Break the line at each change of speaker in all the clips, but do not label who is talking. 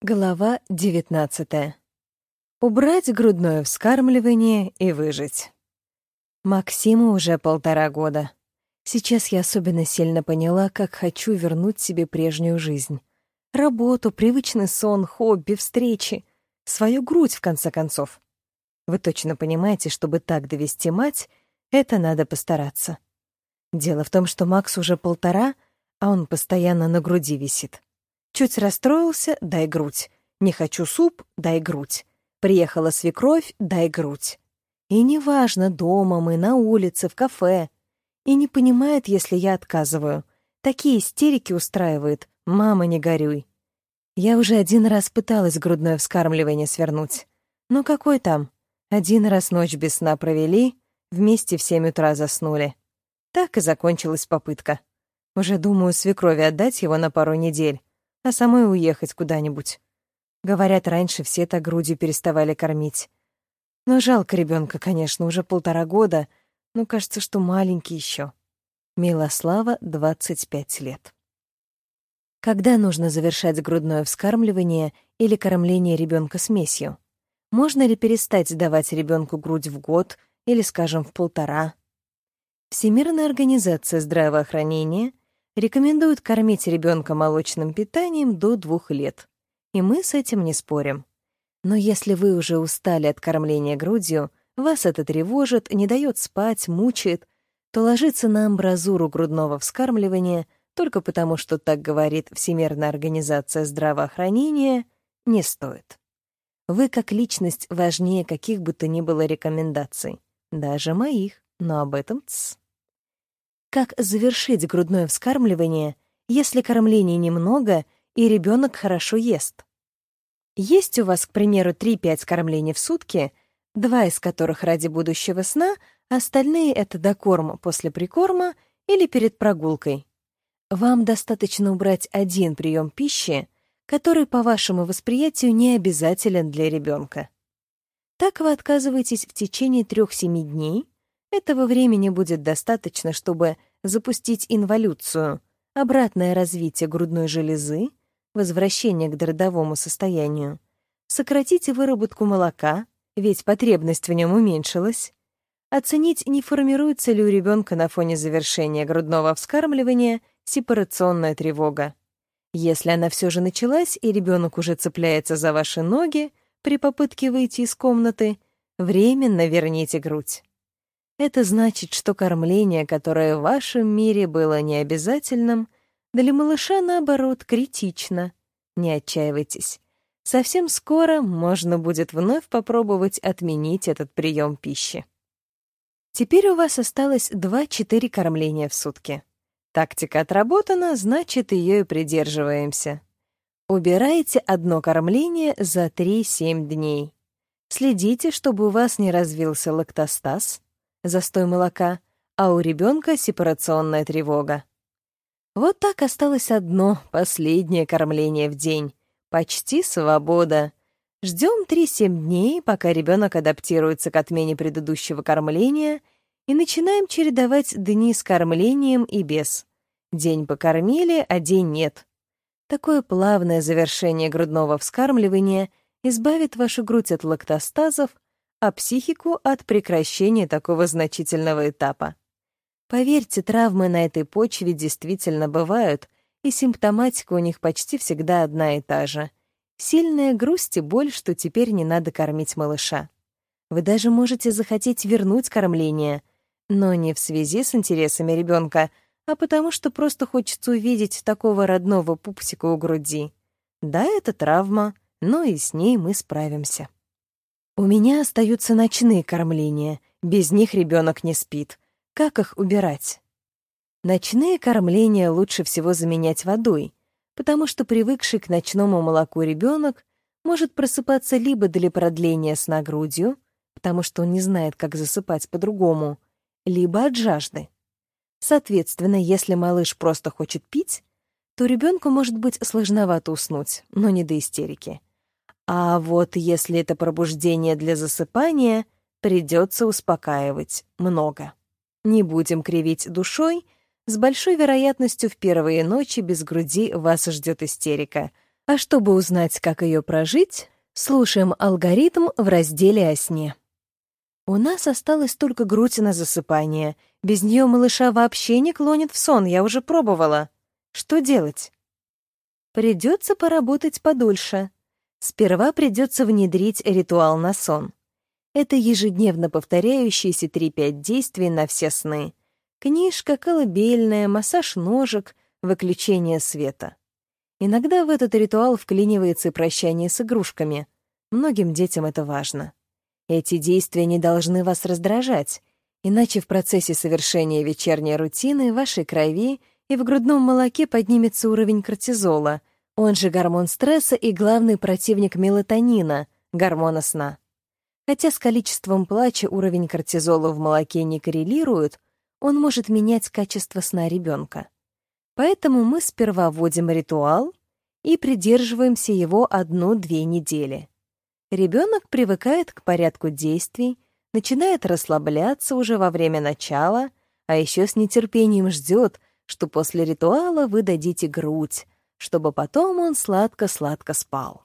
Глава 19. Убрать грудное вскармливание и выжить. Максиму уже полтора года. Сейчас я особенно сильно поняла, как хочу вернуть себе прежнюю жизнь. Работу, привычный сон, хобби, встречи. Свою грудь, в конце концов. Вы точно понимаете, чтобы так довести мать, это надо постараться. Дело в том, что Макс уже полтора, а он постоянно на груди висит. Чуть расстроился — дай грудь. Не хочу суп — дай грудь. Приехала свекровь — дай грудь. И неважно, дома мы, на улице, в кафе. И не понимает, если я отказываю. Такие истерики устраивает. Мама, не горюй. Я уже один раз пыталась грудное вскармливание свернуть. Но какой там? Один раз ночь без сна провели, вместе в семь утра заснули. Так и закончилась попытка. Уже думаю свекрови отдать его на пару недель а самой уехать куда-нибудь. Говорят, раньше все так грудью переставали кормить. Но жалко ребенка, конечно, уже полтора года, но кажется, что маленький еще. Милослава, 25 лет. Когда нужно завершать грудное вскармливание или кормление ребенка смесью? Можно ли перестать давать ребенку грудь в год или, скажем, в полтора? Всемирная организация здравоохранения рекомендуют кормить ребенка молочным питанием до двух лет. И мы с этим не спорим. Но если вы уже устали от кормления грудью, вас это тревожит, не дает спать, мучает, то ложиться на амбразуру грудного вскармливания только потому, что так говорит Всемирная организация здравоохранения, не стоит. Вы как личность важнее каких бы то ни было рекомендаций, даже моих, но об этом тс. Как завершить грудное вскармливание, если кормления немного и ребенок хорошо ест? Есть у вас, к примеру, 3-5 кормлений в сутки, два из которых ради будущего сна, остальные — это докорм после прикорма или перед прогулкой. Вам достаточно убрать один прием пищи, который, по вашему восприятию, не обязателен для ребенка. Так вы отказываетесь в течение 3-7 дней, этого времени будет достаточно, чтобы запустить инволюцию, обратное развитие грудной железы, возвращение к родовому состоянию, сократить выработку молока, ведь потребность в нем уменьшилась, оценить, не формируется ли у ребенка на фоне завершения грудного вскармливания сепарационная тревога. Если она все же началась, и ребенок уже цепляется за ваши ноги при попытке выйти из комнаты, временно верните грудь. Это значит, что кормление, которое в вашем мире было необязательным, для малыша, наоборот, критично. Не отчаивайтесь. Совсем скоро можно будет вновь попробовать отменить этот прием пищи. Теперь у вас осталось 2-4 кормления в сутки. Тактика отработана, значит, ее и придерживаемся. Убирайте одно кормление за 3-7 дней. Следите, чтобы у вас не развился лактостаз, застой молока, а у ребенка сепарационная тревога. Вот так осталось одно, последнее кормление в день. Почти свобода. Ждем 3-7 дней, пока ребенок адаптируется к отмене предыдущего кормления, и начинаем чередовать дни с кормлением и без. День покормили, а день нет. Такое плавное завершение грудного вскармливания избавит вашу грудь от лактостазов, а психику от прекращения такого значительного этапа. Поверьте, травмы на этой почве действительно бывают, и симптоматика у них почти всегда одна и та же. Сильная грусть и боль, что теперь не надо кормить малыша. Вы даже можете захотеть вернуть кормление, но не в связи с интересами ребенка, а потому что просто хочется увидеть такого родного пупсика у груди. Да, это травма, но и с ней мы справимся. У меня остаются ночные кормления. Без них ребенок не спит. Как их убирать? Ночные кормления лучше всего заменять водой, потому что привыкший к ночному молоку ребенок может просыпаться либо для продления сна грудью, потому что он не знает, как засыпать по-другому, либо от жажды. Соответственно, если малыш просто хочет пить, то ребенку может быть сложновато уснуть, но не до истерики. А вот если это пробуждение для засыпания, придется успокаивать много. Не будем кривить душой, с большой вероятностью в первые ночи без груди вас ждет истерика, А чтобы узнать, как ее прожить, слушаем алгоритм в разделе о сне. У нас осталась только грудь на засыпание. Без нее малыша вообще не клонит в сон, я уже пробовала. Что делать? Придется поработать подольше. Сперва придется внедрить ритуал на сон. Это ежедневно повторяющиеся 3-5 действий на все сны. Книжка, колыбельная, массаж ножек, выключение света. Иногда в этот ритуал вклинивается прощание с игрушками. Многим детям это важно. Эти действия не должны вас раздражать, иначе в процессе совершения вечерней рутины в вашей крови и в грудном молоке поднимется уровень кортизола, он же гормон стресса и главный противник мелатонина, гормона сна. Хотя с количеством плача уровень кортизола в молоке не коррелирует, он может менять качество сна ребенка. Поэтому мы сперва вводим ритуал и придерживаемся его одну-две недели. Ребенок привыкает к порядку действий, начинает расслабляться уже во время начала, а еще с нетерпением ждет, что после ритуала вы дадите грудь, чтобы потом он сладко-сладко спал.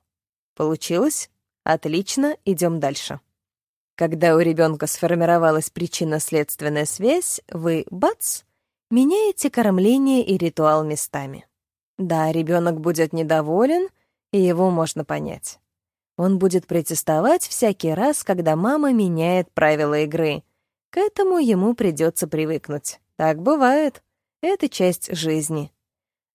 Получилось? Отлично, идем дальше. Когда у ребенка сформировалась причинно-следственная связь, вы, бац, Меняете кормление и ритуал местами. Да, ребенок будет недоволен, и его можно понять. Он будет протестовать всякий раз, когда мама меняет правила игры. К этому ему придется привыкнуть. Так бывает. Это часть жизни.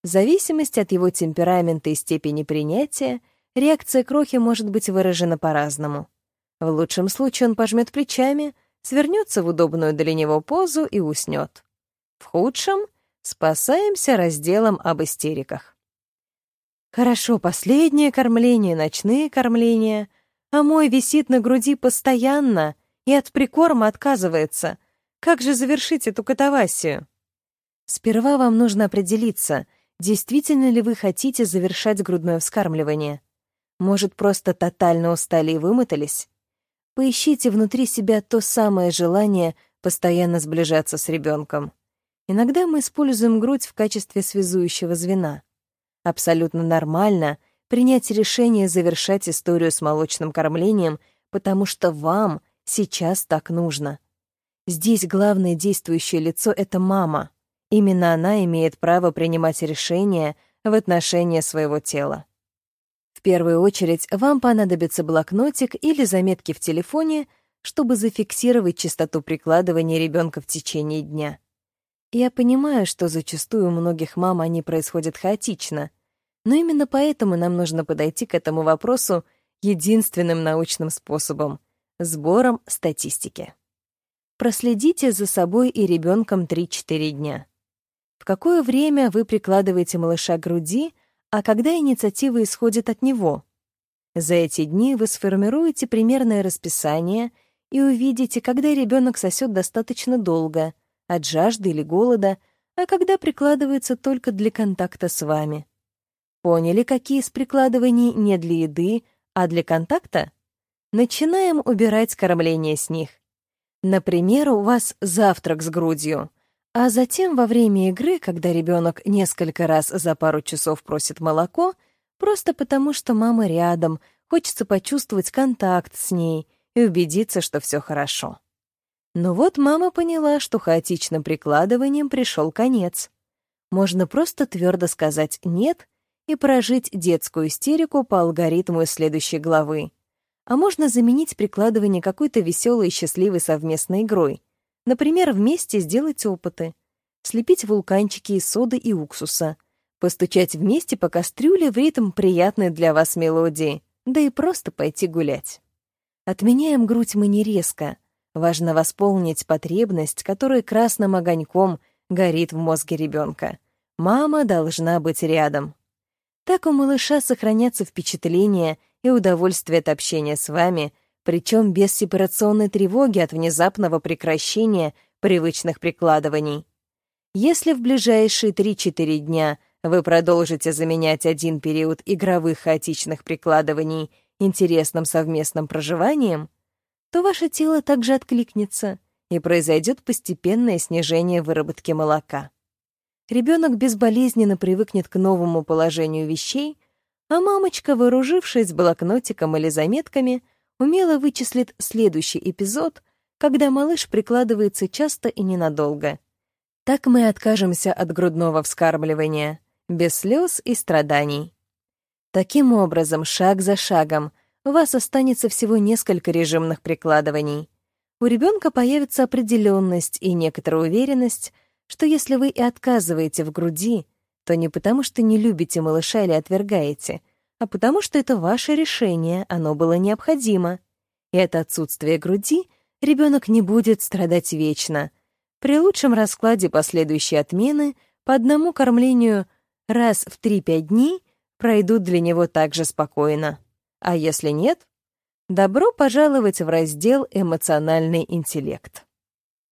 Зависимости от его темперамента и степени принятия, реакция крохи может быть выражена по-разному. В лучшем случае он пожмет плечами, свернется в удобную для него позу и уснет. В худшем спасаемся разделом об истериках. Хорошо, последнее кормление, ночные кормления, а мой висит на груди постоянно и от прикорма отказывается. Как же завершить эту катавасию? Сперва вам нужно определиться, действительно ли вы хотите завершать грудное вскармливание. Может, просто тотально устали и вымотались? Поищите внутри себя то самое желание постоянно сближаться с ребенком. Иногда мы используем грудь в качестве связующего звена. Абсолютно нормально принять решение завершать историю с молочным кормлением, потому что вам сейчас так нужно. Здесь главное действующее лицо — это мама. Именно она имеет право принимать решения в отношении своего тела. В первую очередь вам понадобится блокнотик или заметки в телефоне, чтобы зафиксировать частоту прикладывания ребенка в течение дня. Я понимаю, что зачастую у многих мам они происходят хаотично, но именно поэтому нам нужно подойти к этому вопросу единственным научным способом — сбором статистики. Проследите за собой и ребенком 3-4 дня. В какое время вы прикладываете малыша к груди, а когда инициатива исходит от него? За эти дни вы сформируете примерное расписание и увидите, когда ребенок сосет достаточно долго — от жажды или голода, а когда прикладывается только для контакта с вами. Поняли, какие из прикладываний не для еды, а для контакта? Начинаем убирать кормление с них. Например, у вас завтрак с грудью, а затем во время игры, когда ребенок несколько раз за пару часов просит молоко, просто потому что мама рядом, хочется почувствовать контакт с ней и убедиться, что все хорошо. Но вот мама поняла, что хаотичным прикладыванием пришел конец. Можно просто твердо сказать «нет» и прожить детскую истерику по алгоритму из следующей главы. А можно заменить прикладывание какой-то веселой и счастливой совместной игрой. Например, вместе сделать опыты. Слепить вулканчики из соды и уксуса. Постучать вместе по кастрюле в ритм приятной для вас мелодии. Да и просто пойти гулять. Отменяем грудь мы не резко — Важно восполнить потребность, которая красным огоньком горит в мозге ребенка. Мама должна быть рядом. Так у малыша сохранятся впечатления и удовольствие от общения с вами, причем без сепарационной тревоги от внезапного прекращения привычных прикладываний. Если в ближайшие 3-4 дня вы продолжите заменять один период игровых хаотичных прикладываний интересным совместным проживанием, то ваше тело также откликнется, и произойдет постепенное снижение выработки молока. Ребенок безболезненно привыкнет к новому положению вещей, а мамочка, вооружившись блокнотиком или заметками, умело вычислит следующий эпизод, когда малыш прикладывается часто и ненадолго. Так мы откажемся от грудного вскармливания, без слез и страданий. Таким образом, шаг за шагом, у вас останется всего несколько режимных прикладываний. У ребенка появится определенность и некоторая уверенность, что если вы и отказываете в груди, то не потому, что не любите малыша или отвергаете, а потому что это ваше решение, оно было необходимо. И это отсутствие груди ребенок не будет страдать вечно. При лучшем раскладе последующей отмены по одному кормлению раз в 3-5 дней пройдут для него также спокойно. А если нет, добро пожаловать в раздел «Эмоциональный интеллект».